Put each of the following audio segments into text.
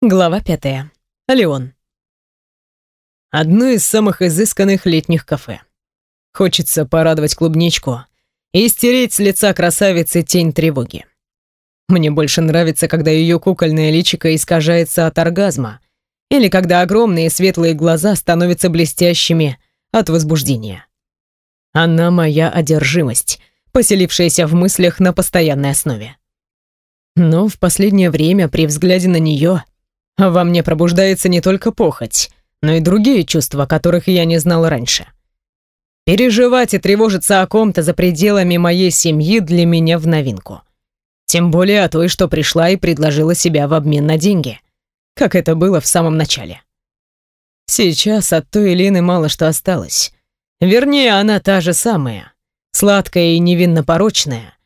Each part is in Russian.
Глава пятая. Леон. Одно из самых изысканных летних кафе. Хочется порадовать клубничку и стереть с лица красавицы тень тревоги. Мне больше нравится, когда ее кукольное личико искажается от оргазма, или когда огромные светлые глаза становятся блестящими от возбуждения. Она моя одержимость, поселившаяся в мыслях на постоянной основе. Но в последнее время при взгляде на нее во мне пробуждается не только похоть, но и другие чувства, которых я не знал раньше. Переживать и тревожиться о ком-то за пределами моей семьи для меня в новинку. Тем более о той, что пришла и предложила себя в обмен на деньги, как это было в самом начале. Сейчас от той Елены мало что осталось. Вернее, она та же самая, сладкая и невинно порочная,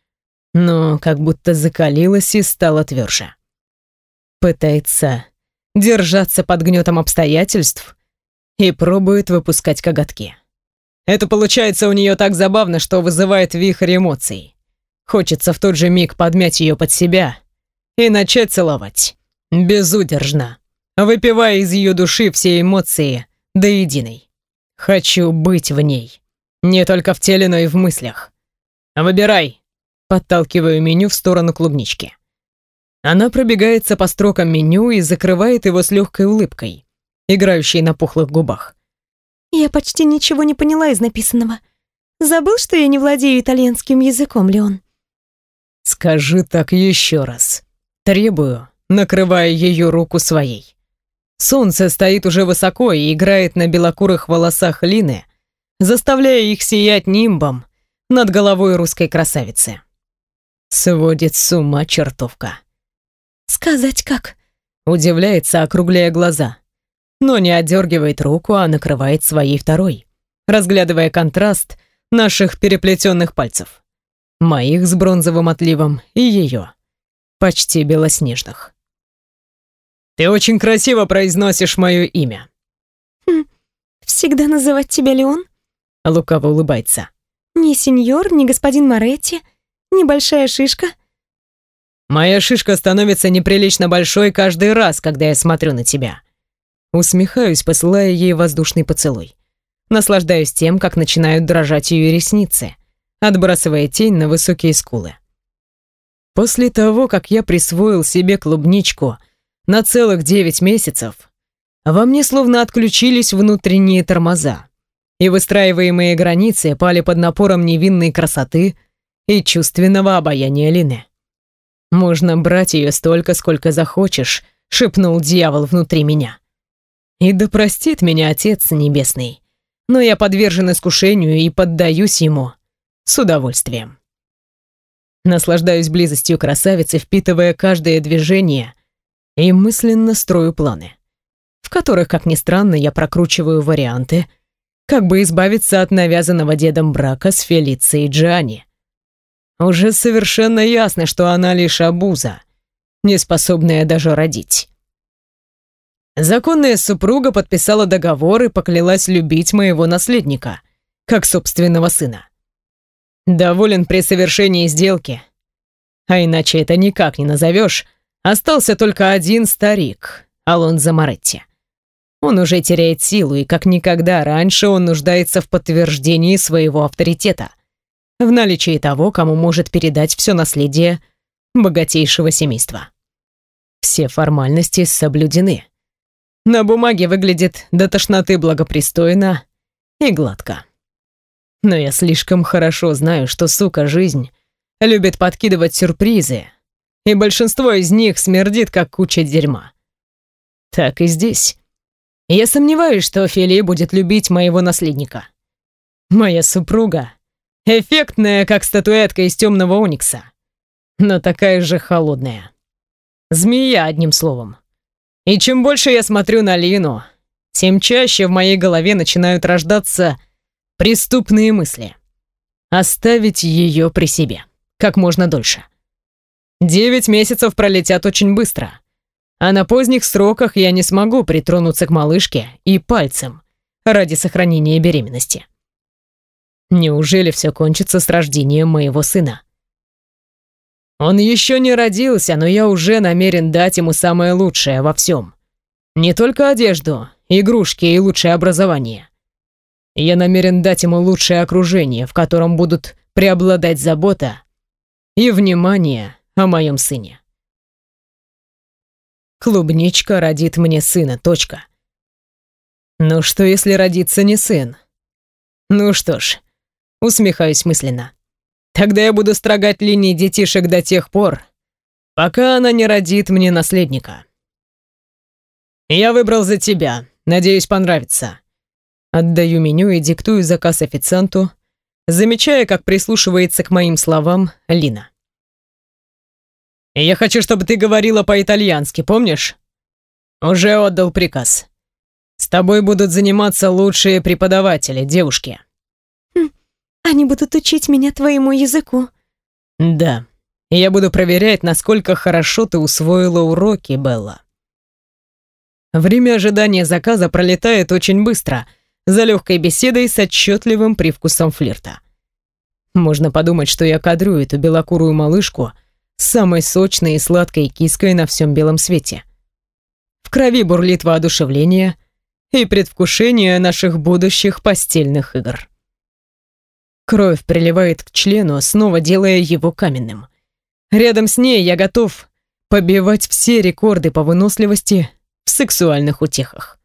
но как будто закалилась и стала тверже. Пытается держаться под гнетом обстоятельств и пробует выпускать коготки. Это получается у нее так забавно, что вызывает вихрь эмоций. Хочется в тот же миг подмять ее под себя и начать целовать. Безудержно, выпивая из ее души все эмоции до единой. Хочу быть в ней. Не только в теле, но и в мыслях. Выбирай. Подталкиваю меню в сторону клубнички. Она пробегается по строкам меню и закрывает его с легкой улыбкой, играющей на пухлых губах. «Я почти ничего не поняла из написанного. Забыл, что я не владею итальянским языком, Леон?» «Скажи так еще раз. Требую, накрывая ее руку своей. Солнце стоит уже высоко и играет на белокурых волосах Лины, заставляя их сиять нимбом над головой русской красавицы. Сводит с ума чертовка. «Сказать как?» Удивляется, округляя глаза. Но не отдергивает руку, а накрывает своей второй, разглядывая контраст наших переплетенных пальцев. Моих с бронзовым отливом и ее, почти белоснежных. «Ты очень красиво произносишь мое имя». «Хм, всегда называть тебя Леон?» Лукаво улыбается. «Не сеньор, не господин Моретти, небольшая шишка». Моя шишка становится неприлично большой каждый раз, когда я смотрю на тебя. Усмехаюсь, посылая ей воздушный поцелуй. Наслаждаюсь тем, как начинают дрожать ее ресницы, отбрасывая тень на высокие скулы. После того, как я присвоил себе клубничку на целых девять месяцев, во мне словно отключились внутренние тормоза, и выстраиваемые границы пали под напором невинной красоты и чувственного обаяния Лины. «Можно брать ее столько, сколько захочешь», — шепнул дьявол внутри меня. «И да простит меня Отец Небесный, но я подвержен искушению и поддаюсь ему с удовольствием». Наслаждаюсь близостью красавицы, впитывая каждое движение и мысленно строю планы, в которых, как ни странно, я прокручиваю варианты, как бы избавиться от навязанного дедом брака с Фелицией Джани. Уже совершенно ясно, что она лишь обуза, не способная даже родить. Законная супруга подписала договор и поклялась любить моего наследника, как собственного сына. Доволен при совершении сделки. А иначе это никак не назовешь. Остался только один старик, Алонзо Моретти. Он уже теряет силу, и как никогда раньше он нуждается в подтверждении своего авторитета — в наличии того, кому может передать все наследие богатейшего семейства. Все формальности соблюдены. На бумаге выглядит до тошноты благопристойно и гладко. Но я слишком хорошо знаю, что, сука, жизнь любит подкидывать сюрпризы, и большинство из них смердит, как куча дерьма. Так и здесь. Я сомневаюсь, что Офелия будет любить моего наследника. Моя супруга Эффектная, как статуэтка из темного оникса. Но такая же холодная. Змея, одним словом. И чем больше я смотрю на Лину, тем чаще в моей голове начинают рождаться преступные мысли. Оставить ее при себе. Как можно дольше. Девять месяцев пролетят очень быстро. А на поздних сроках я не смогу притронуться к малышке и пальцем ради сохранения беременности. Неужели все кончится с рождением моего сына? Он еще не родился, но я уже намерен дать ему самое лучшее во всем. Не только одежду, игрушки и лучшее образование. Я намерен дать ему лучшее окружение, в котором будут преобладать забота и внимание о моем сыне. Клубничка родит мне сына, точка. Ну что, если родится не сын? Ну что ж, усмехаюсь мысленно. Тогда я буду строгать линии детишек до тех пор, пока она не родит мне наследника. Я выбрал за тебя. Надеюсь, понравится. Отдаю меню и диктую заказ официанту, замечая, как прислушивается к моим словам Лина. «Я хочу, чтобы ты говорила по-итальянски, помнишь?» «Уже отдал приказ. С тобой будут заниматься лучшие преподаватели, девушки». «Они будут учить меня твоему языку». «Да. Я буду проверять, насколько хорошо ты усвоила уроки, Белла». Время ожидания заказа пролетает очень быстро — за легкой беседой с отчетливым привкусом флирта. Можно подумать, что я кадрую эту белокурую малышку с самой сочной и сладкой киской на всем белом свете. В крови бурлит воодушевление и предвкушение наших будущих постельных игр. Кровь приливает к члену, снова делая его каменным. Рядом с ней я готов побивать все рекорды по выносливости в сексуальных утехах.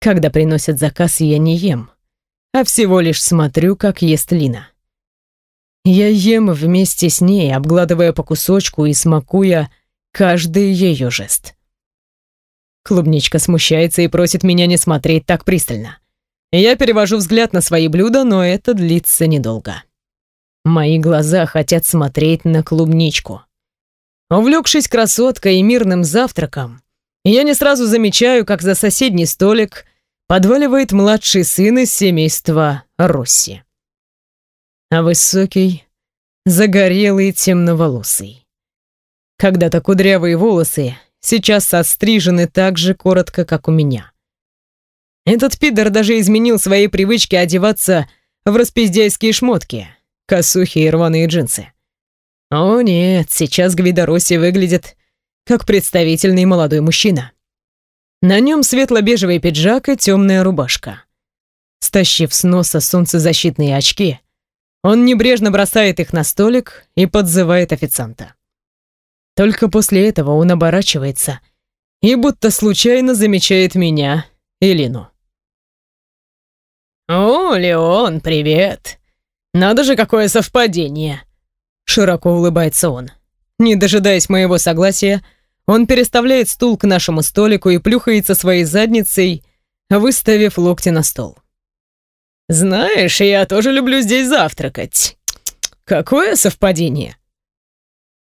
Когда приносят заказ, я не ем, а всего лишь смотрю, как ест Лина. Я ем вместе с ней, обгладывая по кусочку и смакуя каждый ее жест. Клубничка смущается и просит меня не смотреть так пристально. Я перевожу взгляд на свои блюда, но это длится недолго. Мои глаза хотят смотреть на клубничку. Увлекшись красоткой и мирным завтраком, я не сразу замечаю, как за соседний столик подваливает младший сын из семейства Росси. А высокий, загорелый, темноволосый. Когда-то кудрявые волосы сейчас сострижены так же коротко, как у меня. Этот пидор даже изменил свои привычки одеваться в распиздяйские шмотки, косухи и рваные джинсы. О нет, сейчас Гвидо Росси выглядит как представительный молодой мужчина. На нем светло-бежевый пиджак и темная рубашка. Стащив с носа солнцезащитные очки, он небрежно бросает их на столик и подзывает официанта. Только после этого он оборачивается и будто случайно замечает меня и Лину. «О, Леон, привет! Надо же, какое совпадение!» Широко улыбается он. Не дожидаясь моего согласия, он переставляет стул к нашему столику и плюхается своей задницей, выставив локти на стол. «Знаешь, я тоже люблю здесь завтракать. Какое совпадение?»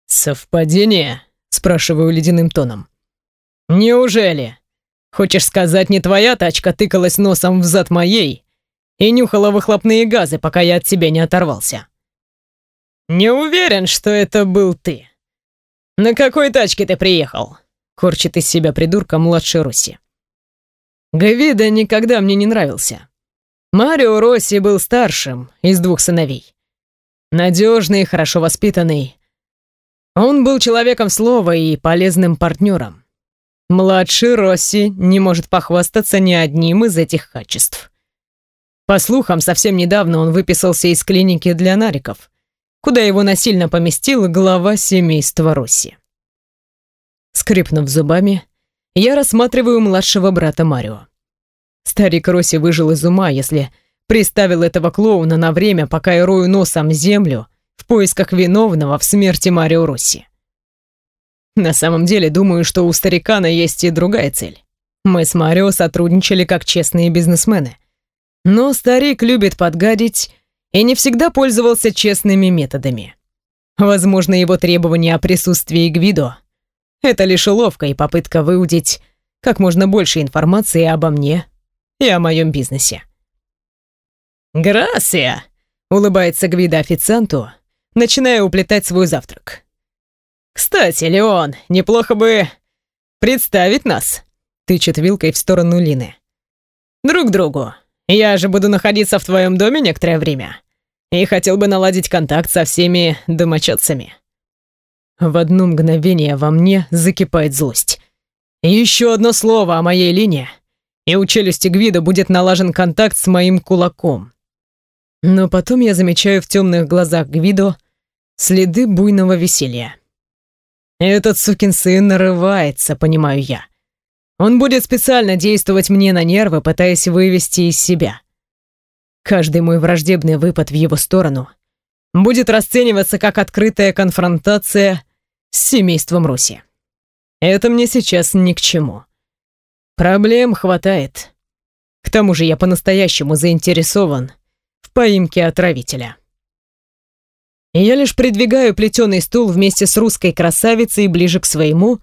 «Совпадение?» — спрашиваю ледяным тоном. «Неужели? Хочешь сказать, не твоя тачка тыкалась носом в зад моей и нюхала выхлопные газы, пока я от тебя не оторвался?» «Не уверен, что это был ты», «На какой тачке ты приехал?» — корчит из себя придурка младший Росси. Гавида никогда мне не нравился. Марио Росси был старшим из двух сыновей. Надежный, хорошо воспитанный. Он был человеком слова и полезным партнером. Младший Росси не может похвастаться ни одним из этих качеств. По слухам, совсем недавно он выписался из клиники для нариков, куда его насильно поместил глава семейства Росси. Скрипнув зубами, я рассматриваю младшего брата Марио. Старик Росси выжил из ума, если приставил этого клоуна на время, пока я рою носом землю в поисках виновного в смерти Марио Росси. На самом деле, думаю, что у старикана есть и другая цель. Мы с Марио сотрудничали как честные бизнесмены. Но старик любит подгадить и не всегда пользовался честными методами. Возможно, его требования о присутствии Гвидо — это лишь уловка и попытка выудить как можно больше информации обо мне и о моем бизнесе. «Грасия!» — улыбается Гвидо официанту, начиная уплетать свой завтрак. «Кстати, Леон, неплохо бы представить нас», — тычет вилкой в сторону Лины. «Друг другу. Я же буду находиться в твоем доме некоторое время и хотел бы наладить контакт со всеми домочадцами. В одно мгновение во мне закипает злость. Еще одно слово о моей линии, и у челюсти Гвида будет налажен контакт с моим кулаком. Но потом я замечаю в темных глазах Гвидо следы буйного веселья. Этот сукин сын нарывается, понимаю я. Он будет специально действовать мне на нервы, пытаясь вывести из себя. Каждый мой враждебный выпад в его сторону будет расцениваться как открытая конфронтация с семейством Руси. Это мне сейчас ни к чему. Проблем хватает. К тому же я по-настоящему заинтересован в поимке отравителя. Я лишь придвигаю плетеный стул вместе с русской красавицей ближе к своему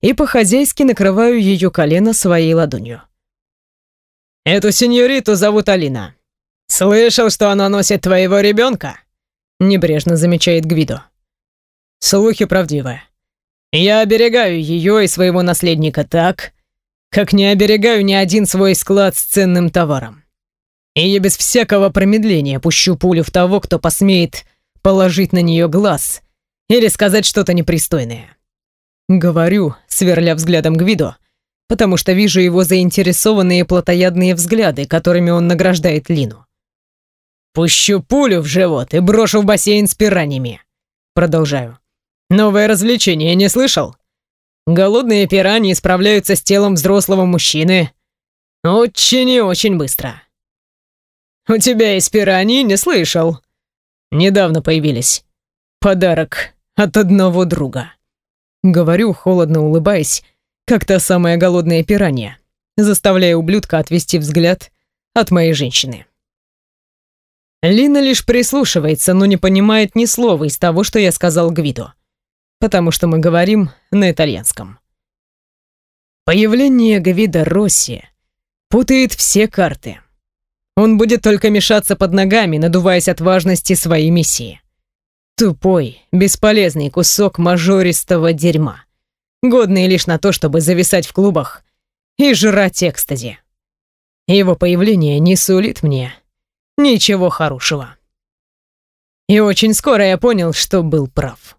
и по-хозяйски накрываю ее колено своей ладонью. «Эту сеньориту зовут Алина. Слышал, что она носит твоего ребенка?» Небрежно замечает Гвидо. Слухи правдивые. Я оберегаю ее и своего наследника так, как не оберегаю ни один свой склад с ценным товаром. И я без всякого промедления пущу пулю в того, кто посмеет положить на нее глаз или сказать что-то непристойное. Говорю, сверля взглядом Гвидо, потому что вижу его заинтересованные плотоядные взгляды, которыми он награждает Лину. Пущу пулю в живот и брошу в бассейн с пираньями. Продолжаю. Новое развлечение не слышал? Голодные пираньи справляются с телом взрослого мужчины очень и очень быстро. У тебя есть пираньи, не слышал? Недавно появились. Подарок от одного друга. Говорю, холодно улыбаясь, как та самая голодная пиранья, заставляя ублюдка отвести взгляд от моей женщины. Лина лишь прислушивается, но не понимает ни слова из того, что я сказал Гвиду, потому что мы говорим на итальянском. Появление Гвида Росси путает все карты. Он будет только мешаться под ногами, надуваясь от важности своей миссии. Тупой, бесполезный кусок мажористого дерьма, годный лишь на то, чтобы зависать в клубах и жрать экстази. Его появление не сулит мне Ничего хорошего. И очень скоро я понял, что был прав.